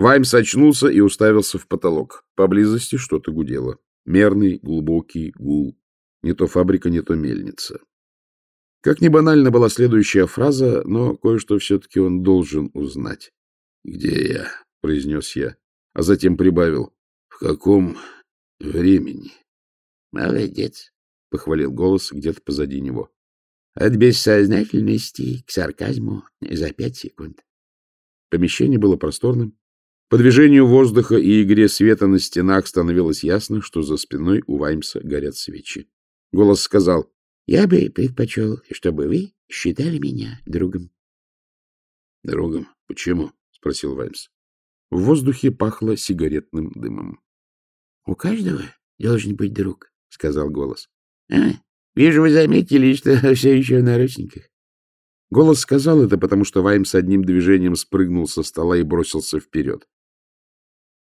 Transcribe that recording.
Ваймс очнулся и уставился в потолок. Поблизости что-то гудело. Мерный, глубокий гул. Не то фабрика, не то мельница. Как ни банально была следующая фраза, но кое-что все-таки он должен узнать. — Где я? — произнес я, а затем прибавил. — В каком времени? — Молодец, — похвалил голос где-то позади него. — От бессознательности к сарказму за пять секунд. Помещение было просторным. По движению воздуха и игре света на стенах становилось ясно, что за спиной у Ваймса горят свечи. Голос сказал, — Я бы предпочел, чтобы вы считали меня другом. — Другом? Почему? — спросил Ваймс. В воздухе пахло сигаретным дымом. — У каждого должен быть друг, — сказал голос. — А, вижу, вы заметили, что все еще в наручниках. Голос сказал это, потому что Ваймс одним движением спрыгнул со стола и бросился вперед.